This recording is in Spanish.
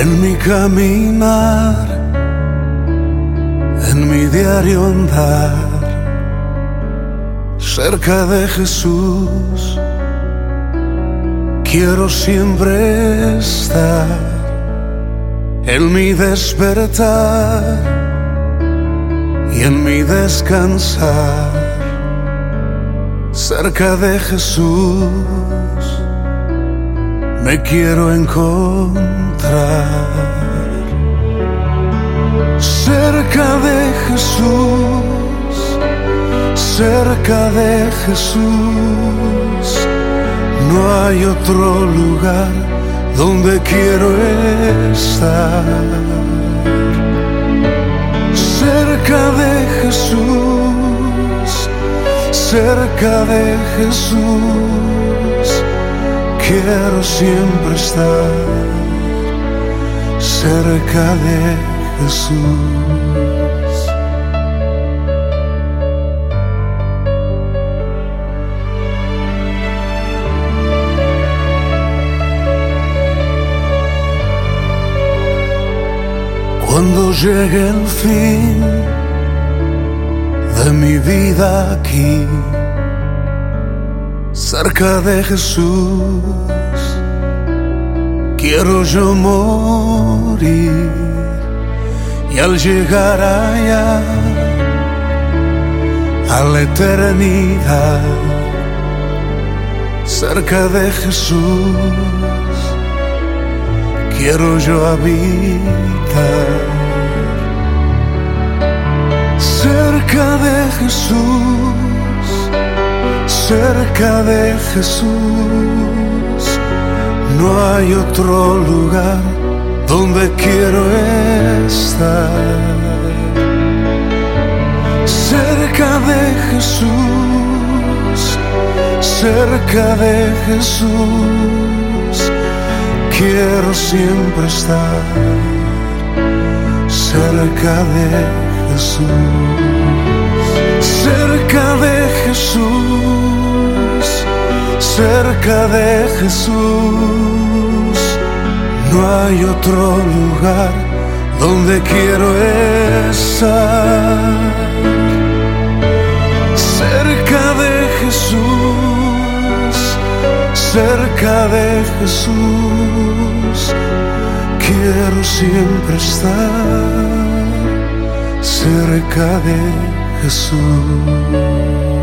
en mi caminar, en mi diario andar, cerca de Jesús, quiero siempre estar. En mi despertar y en mi descansar, cerca de Jesús me quiero encontrar cerca de Jesús, cerca de Jesús. No hay otro lugar donde quiero estar. Cerca de Jesús, cerca de Jesús quiero siempre estar cerca de Jesús. Cuando llegue el fin de mi vida aquí, cerca de Jesús, quiero yo morir y al llegar allá a la eternidad, cerca de Jesús, quiero yo habitar. Cerca de Jesús, cerca de Jesús, no hay otro lugar donde quiero estar. Cerca de Jesús, cerca de Jesús, quiero siempre estar. Cerca de Jesús, cerca de Jesús. No hay otro lugar donde quiero estar. Cerca de Jesús, cerca de Jesús, quiero siempre estar cerca de Jesús.